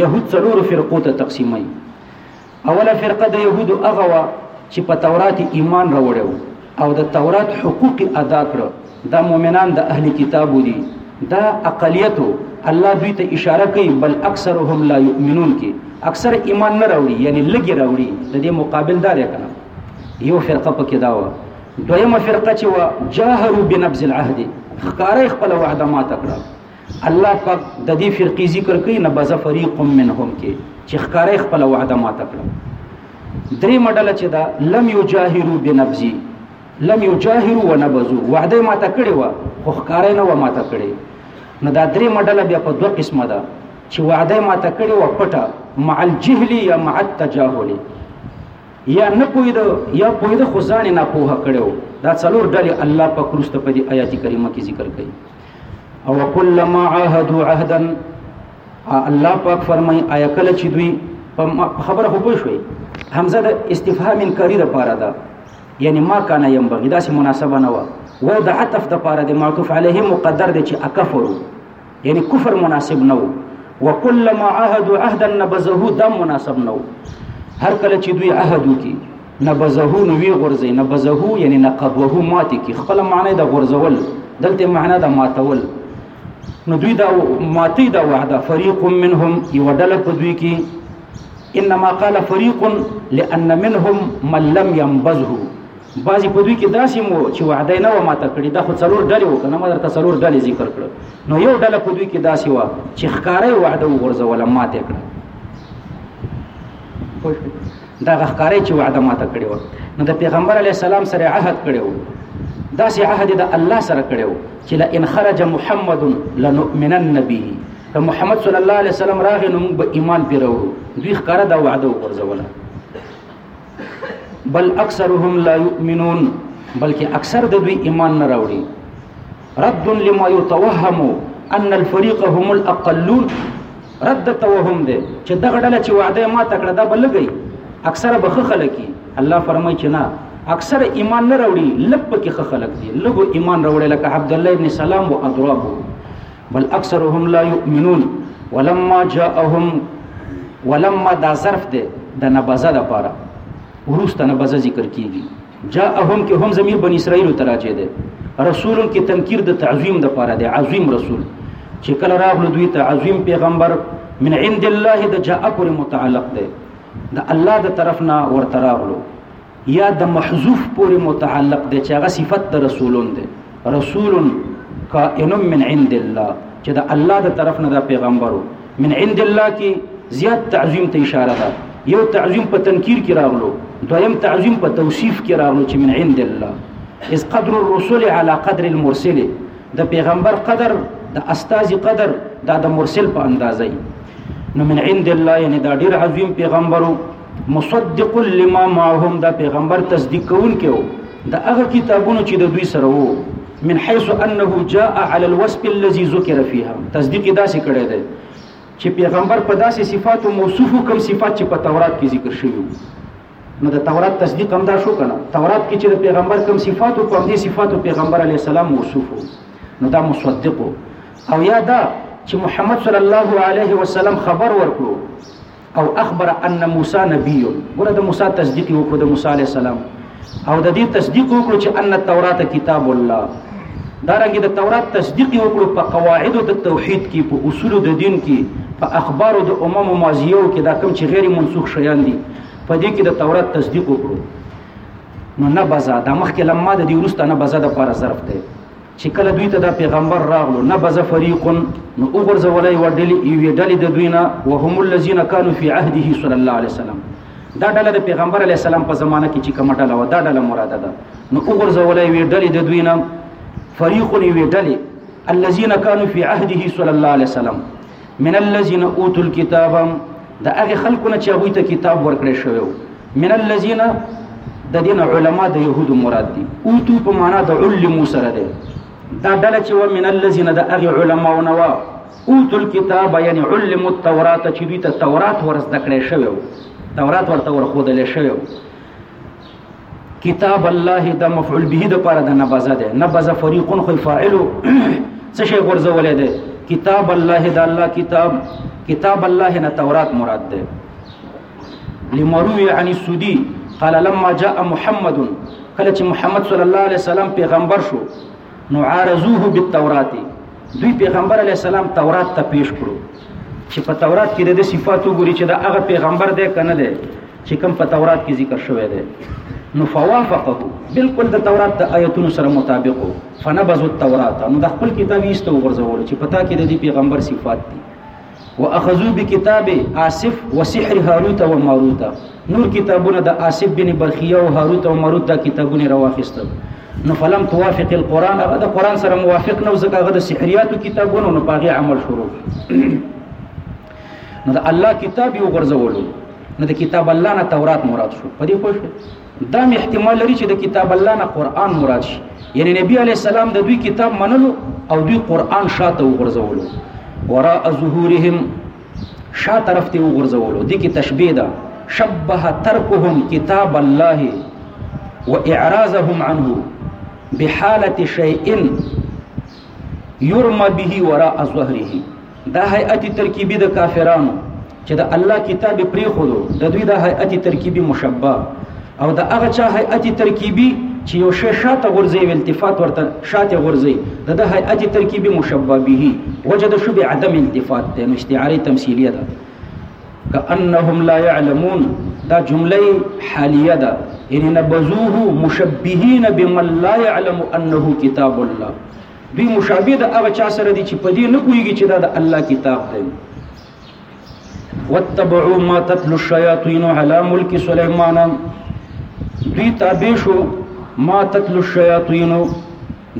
یهود څلورو فرقو ته تقسیموي اوله فرقه د یهودو هغه وه چې په تورات ایمان راوړی او د تورات حقوق ادا کړ دا مؤمنان د اهل کتابو دي دا اقلیتو الله دوی ته اشاره کوي بل اکثرهم لا یؤمنون کې اکثر ایمان نه راوړي یعنی لګي راوړي د دې مقابل دا دی کنه یو فرقه پکې دا و دویمه فرقه چې و جاهروا بنبذ العهد خکاره خپل وعده ما تکړه الله پاک د دې فرقې ذکر کوي نه بزه فریق منهم کې چې ښکارې خپل وعده ماته کړه درې مډله چې دا لم یجاهروا بنبذی لم یجاهروا ونبذوا وعده ماته کړې و خو ښکارې نه و ماته کړې نو دا درې مډله بیا په دوه قسمه ده چې وعده ماته کړې و پټه مع الجهل یا مع التجاهل یا نه پویده یا پویده خو ځان نه پوها کړو دا څلور ډلې الله پاک روسته په دې آیات کریمه کې ذکر کړي او کل ما عهدوا عهدا الله پاک فرمای آیا کله چې دوی خبره خو پوه شوي همزه د استفهام انکاری د پاره ده یعنی ما کان یم بغی داسې مناسبه نه و و د عطف د پاره د معطوف علیه مقدر دی چې اکفر یعنی کفر مناسب نه و وکلما عهد عهدا نبذه دا مناسب نه و هر کله چې دوی عهد وکړي نبذه نو وی غرزه نبذه یعنی نقبه ماته کی خپل معنی د غرزول دلته معنی د ماتول نو دوی دا ماتی دا وعده فريق منهم یو ډله په دوی کې انما قال فريق لان منهم من لم ينبذه بعضی په دوی کې داسې مو چې وعده نه و ماته کړی دا خو څلور ډلې وکنه ما درته څلور ډلې ذکر کړ نو یو ډله په دوی کې داسې و چې ښکارې وعده وغورځوله ماته کړه دا غخکارې چې وعده ماته کړې و نو د پیغمبر علی السلام سره عهد کړې و دا سي عهد د الله سره کړې و چې لا ان خرج محمد لنؤمنن به که محمد صلی الله علیه وسلم راغی نو موږ به ایمان پی راوړو دوی ښکاره دا وعده وګرځوله بل اکثرهم لا یؤمنون بلکې اکثر د دوی ایمان نه راوړي رد لما يتوهم ان الفريق هم الاقلون رد د توهم دی چې دغه ډله چې وعده ما تکړه دا بلګي اکثره به خلک الله فرمایي چې نه اکثره ایمان نه راوړي لږ پکې خلک دي لږ ایمان راوړي لکه عبد الله ابن سلام او اضرابه بل اکثرهم لا یؤمنون ولما جاءهم ولما دا ظرف دی د نبذه لپاره ورسته نبذه ذکر کیږي جاءهم کې هم زمير بني اسرائيل ته راځي دي رسول کې تنکیر د تعظیم د پاره دی عظیم رسول چې کله راغلو دوی ته عظیم پیغمبر من عند الله د جاء پر متعلق دی د الله د طرف نه ورته راغلو یا د محذوف پورې متعلق دی چې هغه صفت د رسولون دی رسول کائن من عند الله چې د الله د طرف نه د پیغمبرو من عند الله کې زیات تعظیم ته اشاره ده یو تعظیم په تنکیر کې راغلو دویم تعظیم په توصیف کې راغلو چې من عند الله اس قدر الرسول على قدر المرسل د پیغمبر قدر د استاذ قدر دا د مرسل په اندازې نو من عند الله یعنی دا ډیر عظیم پیغمبرو مصدق لما معهم دا پیغمبر تصدیق کوونکی و د هغه کتابونو چې د دوی سره وو من حيث انه جاء على الوصف الذي ذكر فيها تصدیق داسې کړی دی چې پیغمبر په داسې صفاتو موصوف کوم صفات چې په تورات کې ذکر شوی نو د تورات تصدیق هم دا شو کنه تورات کې چې د پیغمبر کوم صفاتو په دې صفاتو پیغمبر علی السلام موصوف نو دا مصدق او یا دا چې محمد صلی الله علیه وسلم خبر ورکړو او اخبر ان موسی نبی ګوره د موسی تصدیق یې وکړو د موسی علیه السلام او د دې تصدیق وکړو چې ان التورات کتاب الله دا رنګ د تورات تصدیق یې وکړو په قواعد د توحید کې په اصول د دین کې په اخبارو د امم ماضیو کې دا کم چې غیر منسوخ شیان دي په دې کې د تورات تصدیق وکړو نو نه بزا د مخکې لمه د دې ورسته نه بزا د پاره ظرف دی چې کله دوی ته دا پیغمبر راغلو نه بزه فریقون نو وګرځولای و ډلې یوې ډلې د دوی نه وهم الذین کانوا فی عهده صلی الله علیه وسلم دا ډله د پیغمبر علی السلام په زمانه کې چې کومه ډله و دا ډله مراده ده نو وګرځولای وې ډلې د دوی نه فریقون یوې ډلې الذين كانوا في عهده صلى الله عليه وسلم من الذين اوتوا الكتاب د هغه خلکو نه چې هغه ته کتاب ورکړی شوی من الذين د دین علما د يهودو مراد دي اوتو په معنا د علم سره ده دا ډله چې و من الذين د هغه علما او نوا اوتو الكتاب یعنی علم التوراۃ چې دوی ته تورات ورز دکړې شوی تورات ورته ورخودل شوی کتاب الله د مفعول به د پاره د نبذه ده نبذه فريقون خو فاعلو څه شي غرزولې ده کتاب الله د الله کتاب کتاب الله نه تورات مراد ده لمروي عن السدي قال لما جاء محمد کله چې محمد صلی الله علیه وسلم پیغمبر شو نو عارضوه بالتورات دوی پیغمبر علی السلام تورات ته پیش کړو چې په تورات کې د صفات وګوري چې دا هغه پیغمبر دی کنه دی چې کوم په تورات کې ذکر شوی دی نو فوافقه بالکل د تورات د آیتونو سره مطابق فنبذ التورات نو د خپل کتاب یې استو غرزول چې پتا کې د دې پیغمبر صفات دي واخذو بکتاب آصف وسحر هاروت و ماروت نور کتابونه د آصف بن برخیه او هاروت او ماروت دا کتابونه راواخیستل نو فلم توافق القرآن هغه د قرآن سره موافق نه ځکه هغه د سحریاتو کتابونه نو پاغي عمل شروع نو د الله کتاب یو غرزولو نو د کتاب الله نه تورات مراد شو په دې خوښ دا هم احتمال لري چې د کتاب الله نه قران مراد شي یعنی نبی علی السلام د دوی کتاب منلو او دوی قران شاته وغورځولو وراء ظهورهم شا طرف ته وغورځولو د کی تشبیه ده شبه ترکهم کتاب الله واعراضهم عنه بحاله شيء يرمى به وراء ظهره دا هيئت ترکیبی د کافرانو چې د الله کتاب پریخودو د دوی د هيئت ترکیبی مشبه او د هغه چا هيئت ترکیبی چې یو شی شاته غورځي او التفات ورته شاته غورځي د د هيئت ترکیبی مشبه به وجد شو به عدم التفات ته نو استعاره تمثيليه ده كانهم لا يعلمون دا جمله حاليه ده ان نبذوه مشبهين بمن لا يعلم انه كتاب الله دوی مشابه د هغه چا سره دي چې په دې نه پوهېږي چې دا د الله کتاب دی واتبعوا ما تتلو الشياطين على ملك سليمان دوی تابع شو ما تتلو الشياطين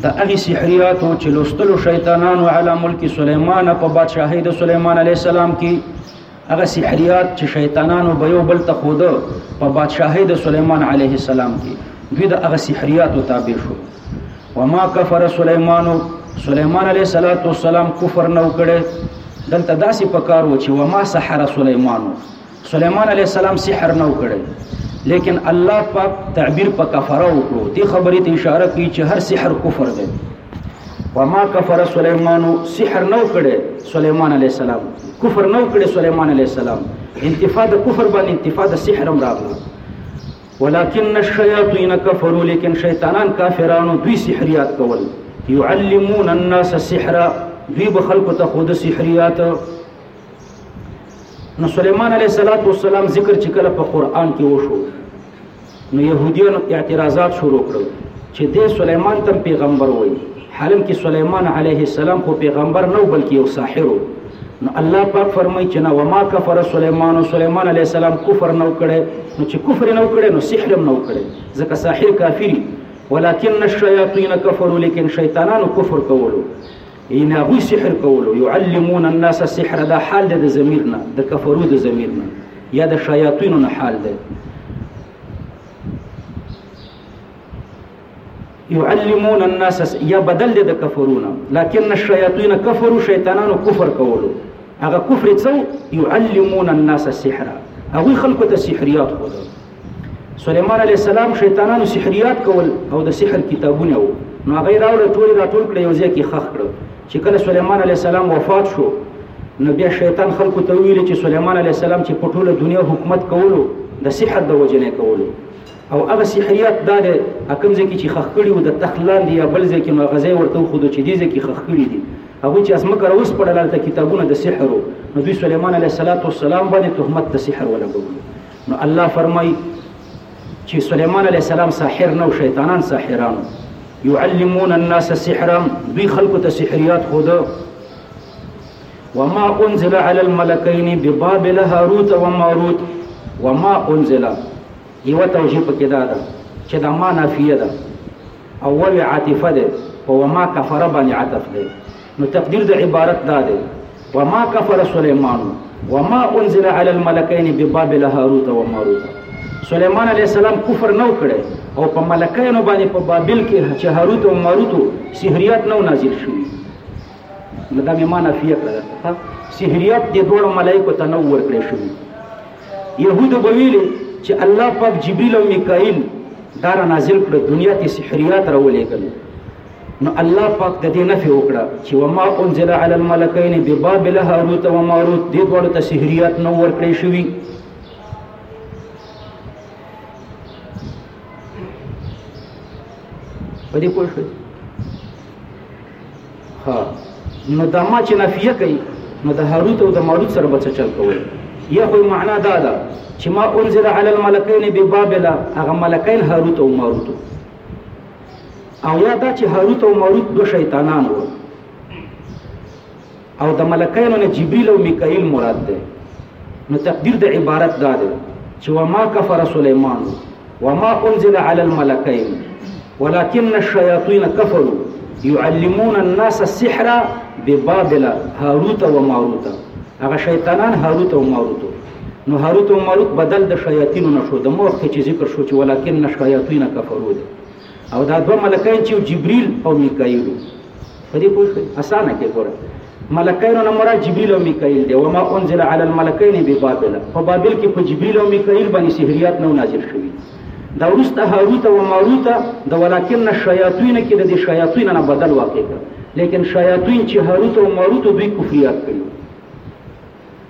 د هغه سحریاتو چې لوستلو شیطانانو علی ملک سليمان په بادشاہي د سليمان عليه السلام کې هغه سحریات چې شیطانانو به یو بل ته خوده په بادشاهۍ د سلیمان علیه السلام کې دوی د هغه سحریاتو تابع شو وما کفر سلیمانو سلیمان علیه صلوات و سلام کفر نو کړي دلته داسې پکارو چې وما سحر سلیمانو سلیمان علیه السلام سحر نو کړي لیکن الله پاک تعبیر په کفاره وکړو دی خبرې ته اشاره کوي چې هر سحر کفر دی وما کفر سليمان سحر نو کړي سليمان عليه السلام کفر نو کړي سليمان عليه السلام انتفاع د کفر باندې انتفاع د سحر هم راغله ولكن الشياطين كفروا لكن شيطانان كافرانو دوی سحريات کول يعلمون الناس السحر دوی به خلکو ته خود سحريات نو سليمان عليه السلام ذکر چې کله په قران کې وشو نو يهوديانو اعتراضات شروع کړل چې د سليمان تم پیغمبر وایي حالم کې سليمان عليه السلام خو پیغمبر نه بلکې یو ساحر و نو الله پاک فرمایي چې نه وما کفر سليمان او سليمان عليه السلام کفر نه وکړي نو چې کفر نه وکړي نو سحر هم نه وکړي ځکه ساحر کافری ولكن الشياطين كفروا لكن شيطانانو کفر کولو ان هغوی سحر کولو يعلمون الناس السحر دا حال دی د ضمیر نه د کفرو د ضمیر نه یا د شیاطینو نه حال دی يعلمون الناس یا بدل دی د کفرو نه لکن الشیاطین کفرو شیطانانو کفر کولو هغه کفر څو يعلمون الناس السحر هغوی خلکو ته سحریات ښودل سليمان عليه السلام شیطانانو سحریات کول او د سحر کتابونه وو نو هغه راوړل ټول راټول کړ یو ځای کې خخ کړ چې کله سليمان عليه السلام وفات شو نو بیا شیطان خلکو ته ویل چې سليمان عليه السلام چې په ټوله دنیا حکومت کولو د سحر د وجنه کولو او هغه سحریات دا د حکم ځکه چې خخ کړي او د تخلان دی یا بل ځکه نو غزې ورته خو د چې دي ځکه خخ کړي دي هغه چې اسمه کړه اوس پړل ته کتابونه د سحر نو دوی سليمان عليه السلام باندې تهمت د سحر ولګول نو الله فرمائی چی سلیمان علیه السلام ساحر نو شیطانان ساحرانو یعلمون الناس سحرا دوی خلق ته سحریات خود وما انزل على الملکین ببابل هاروت و ماروت وما انزل یو توجیه پکې دا ده چې دا ما نافیه ده او وی عاطفه ده په وما کفر باندې عطف ده نو تقدیر د عبارت دا دی وما کفر سلیمان وما انزل علی الملکین ببابل هاروت و ماروت سلیمان علیه السلام کفر نو کړي او په ملکینو باندې په بابل کې چې هاروت او ماروت سحریات نو نازل شوي نو دا مې معنا فیه کړه سحریات د دوه ملائکو ته نو ورکړي شوي يهود بویلي چې الله پاک جبريل او میکائیل دار نازل کړ دنیا ته سحریات راولېږل نو الله پاک د دې نفي وکړه چې وما انزل على الملكين ببابل هاروت و ماروت دې دواړو ته سحریات نو ورکړې شوي په دې پوه شئ ها نو دا ما چې نفیه کوي نو د هاروت او د ماروت سره به څه چل کوي یا خو معنا دا ده چې ما انزل على الملكين ببابل هغه ملکین هاروت او ماروت او یا دا چې هاروت او ماروت دوه شیطانان وو او د ملکینو نه جبرئیل او میکائیل مراد دی نو تقدیر د عبارت دا دی چې وما کفر سليمان وما انزل على الملكين ولكن الشياطين كفروا يعلمون الناس السحر ببابل هاروت وماروت هغه شیطانان هاروت او ماروت نو هاروت او ماروت بدل د شیاطینو نه شو د موخ کې چې ذکر شو چې ولکن نشیاطین کفرو دي او دا دوه ملکان چې جبرئیل او میکائیل په دې پوه شئ اسانه کې ګوره ملکین نه مراد جبرئیل او میکائیل دی وما انزل علی الملکین ببابل په بابل کې په جبرئیل او میکائیل باندې سحریات نو نازل شوی دا ورسته هاروت او ماروت د ولکن الشیاطین کې د شیاطین نه بدل واقع کړ لیکن شیاطین چې هاروت او ماروت دوی کفریات کړی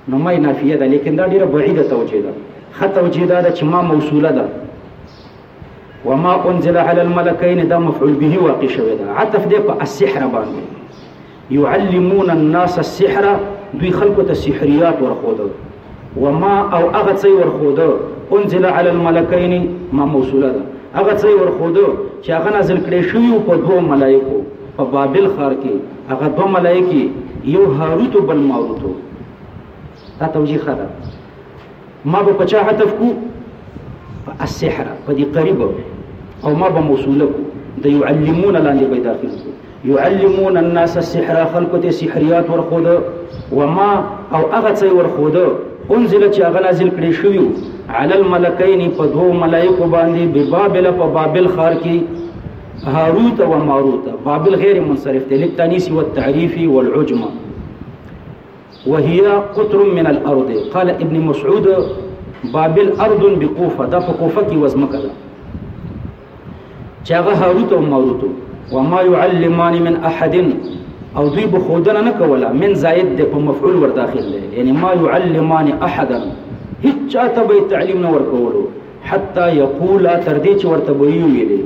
نو ما نافیه ده لیکن دا ډیره بعیده توجیه ده خه توجیه دا ده چې ما موصوله ده وما انزل على الملكين دا مفعول به واقع شوی ده عطف دی په السحر باندې يعلمون الناس السحر دوی خلکو ته سحریات ورخوده وما او هغه څه ورخوده انزل على الملكين ما موصوله ده هغه څه ورخوده چې هغه نازل کړي شوی په دوه ملائکو په بابل خار کې هغه دوه ملائکه یو هاروت او بل ماروت دا توجیه خدا ما به پچا عطف کو په السحر په دې قریب او ما به موصوله کو د يعلمون لاندې به داخل کو يعلمون الناس السحر خلق ته سحريات ورخود وما او هغه څه ورخود انزل چې هغه نازل کړي شوی علی الملکین په دوه ملائکه باندې ببابل په بابل خار کې هاروت و ماروت بابل غیر منصرف دی للتانیس و التعریف و العجم و هی قطر من الارض قال ابن مسعود بابل ارض بقوفه دا په کوفه کې وزمکه ده چې هغه هاروت او ماروت و ما يعلمان من احد او دوی به خودنه نه کوله من زائد د په مفعول ور داخل دی یعنی ما يعلمان احدا هیڅ چاته به تعلیم نه ورکولو حتی یقول تر دې چې ورته به یو ویلې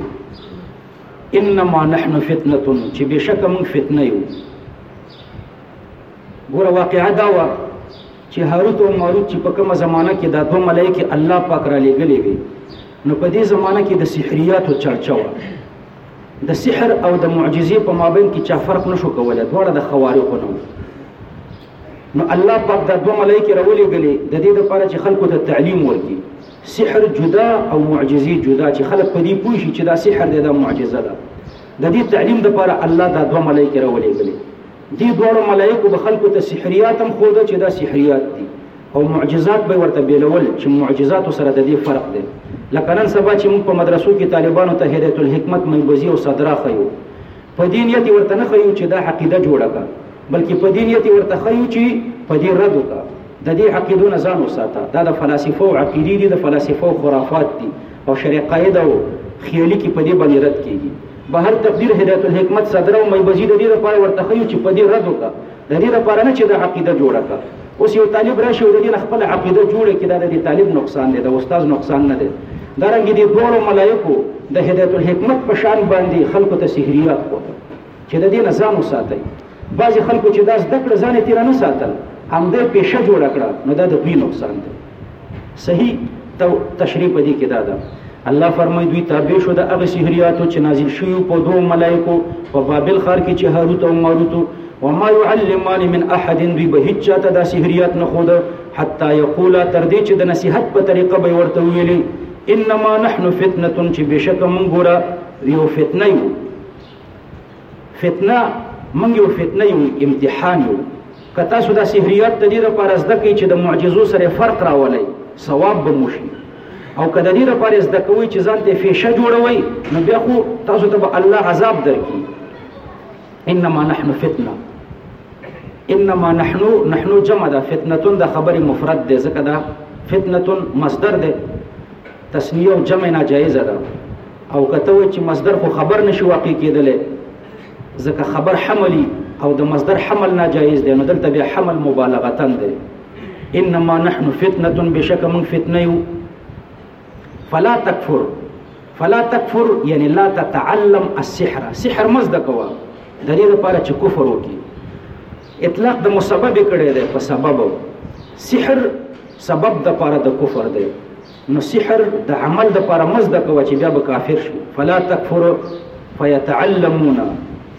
انما نحن فتنه چې بشک موږ فتنه یو ګور واقعا دا و چې هاروت او ماروت چې په کومه زمانہ کې دا دوه ملایکه الله پاک را لېګلې وي نو په دې زمانہ کې د سحریاتو چرچا و د سحر او د معجزې په مابین کې چا فرق نشو کولای دواړه د خوارقو نه نو الله پاک دا دوه ملایکې راولېږلې د دې لپاره چې خلکو ته تعلیم ورکړي سحر جدا او معجزې جدا چې خلک په دې پوه شي چې دا سحر دی دا معجزه ده د دې تعلیم لپاره الله دا دوه ملایکې راولېږلې دې دواړو ملایکو به خلکو ته سحریات هم ښوده چې دا سحریات دي او معجزات به ورته بیلول چې معجزات سره د دې فرق دی لکه نن سبا چې موږ په مدرسو کې طالبانو ته هدایت الحکمت منبوزي او صدرا خيو په دې نیت یې ورته نه ښیو چې دا عقیده جوړه کړه، بلکې په دې نیت یې ورته ښیو چې په دې رد وکړه، د دې عقیدو نه ځان وساته، دا د فلاسفو عقیدې دي، د فلاسفو خرافات دي او شرع قاعده او خیالي کې په دې باندې رد کېږي. بهر تقدیر هدایت الحکمت صدره او میبزي د دې لپاره ورته ښیو چې په دې رد وکړه، د دې لپاره نه چې دا عقیده جوړه کړه اوس یو طالب راشي او د دې نه خپل عقیده جوړه کړي دا د دې طالب نقصان دی د استاد نقصان نه دی دا رنګ دي دوه ملائکو د هدایت الحکمت په شان باندې خلکو ته سحریات کوته چې د دې نه ځان وساتي بعضی خلکو چې دا زده کړه ځان تیر نه ساتل همدې پیشه جوړ کړه نو دا د دوی نقصان دی صحیح تشریح په دې کې دا ده الله فرمای دوی تابع شو د هغه سحریاتو چې نازل شوی په دوه ملائکو په بابل خار کې چې هاروت او ماروت وما يعلمان من احد دوی به هیڅ چاته د سحریات نه خود حتا یقولا تر دې چې د نصیحت په طریقه به ورته ویلي انما نحن فتنه چې بشک مونږ ګوره یو فتنه یو فتنه موږ یو فتنه یو امتحان یو که تاسو دا سحریات د دې لپاره زده کوئ چې د معجزو سره فرق راولئ ثواب به مو شي او که د دې لپاره زده کوئ چې ځان ته فیشه جوړوئ نو بیا خو تاسو ته به الله عذاب درکړي انما نحن فتنه انما نحن نحن جمع ده فتنه د خبر مفرد ده ځکه ده فتنه مصدر ده تسنیه او جمع ناجایز ده او کته و چې مصدر خو خبر نشي واقع کېدلی ځکه خبر حملی او د مصدر حمل ناجایز دی نو دلته بیا حمل مبالغتا دی انما نحن فتنه بشک من فتنه یو فلا تکفر فلا تکفر یعنی لا تتعلم السحر سحر مزد کوا د دې لپاره چې کفر وکي اطلاق د مسبب کړي دی په سبب سحر سبب د لپاره د کفر دی نو سحر د عمل د پر مز د کوه چې بیا به کافر شو فلا تکفر فیتعلمون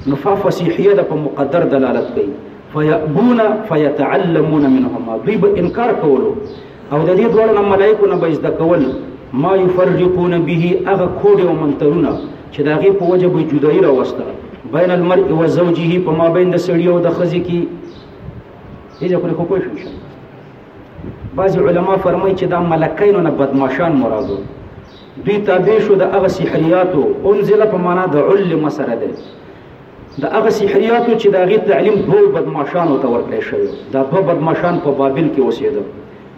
نو ففصیحیه د په مقدر دلالت کوي فیابون فیتعلمون منهما دوی به انکار کولو او د دې ډول نه ملائکه نه به زده کول ما یفرقون به هغه کوډ او منترونه چې دا غي په وجه به جدای راوسته بین المرء و زوجه په ما بین د سړی او د خزې کې دې ځکه خو پوه شو بعض علما فرمای چې دا ملکینو نه بدمعشان مرادو دوی تابع شو د هغه سحریاتو انزل په معنا د علم سره ده د هغه سحریاتو چې د هغه تعلیم دوه بدمعشان ته ورکړی شوی دا دوه بدمعشان په بابل کې اوسېدل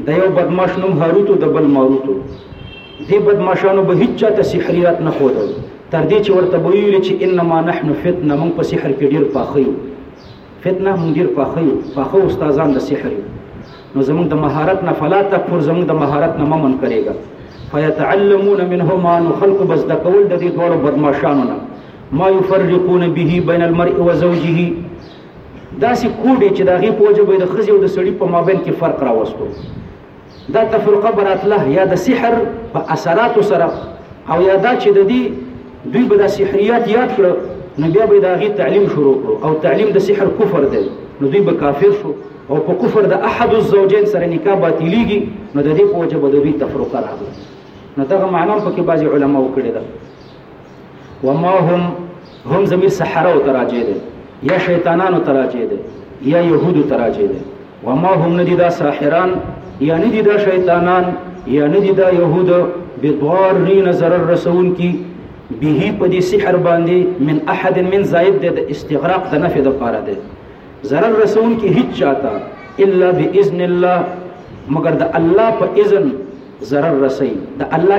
د یو بدمعش نوم هاروت او د بل ماروت دی بدمعشانو به هیڅ چاته سحریات نه خودل تر دې چې ورته ویل چې انما نحن فتنه مونږ په سحر کې ډیر پاخه یو فتنه مونږ ډیر خوښه یو خوښه استادان د سحر یو نو زمونږ د مهارت نه فلا تکفر زمونږ د مهارت نه ممن کړيږي فیتعلمون منهما نو خلق بس د کول د دې دوړو بدمعشانو نه ما یفرقون به بین المرء و زوجه دا سې کوډې چې دا غي پوجا به د خزي او د سړي په مابین کې فرق راوستو دا تفرقه براتله یا د سحر په اثراتو سره او یا دا چې د دې دوی به د سحریات یاد کړو نو بیا به دا غي تعلیم شروع کړو او تعلیم د سحر کفر دی نو دوی به کافر شو او په کفر د احد الزوجین سره نکاح باطلیږي نو د دې په وجه به دوی تفرقه راغله نو دا معنی په کې بعضي علما وکړي دا وما هم هم زمير سحره او تراجه دي یا شیطانانو تراجه دي یا يهودو تراجه دي وما هم ندی دا ساحران یا ندی دا شیطانان یا ندی دا یهود بضارین ضرر رسون کی به په دې سحر باندې من احد من زائد د استغراق د نفي د پاره ده ضرر رسون کی هیڅ چاته الا باذن الله مگر د الله په اذن ضرر رسي د الله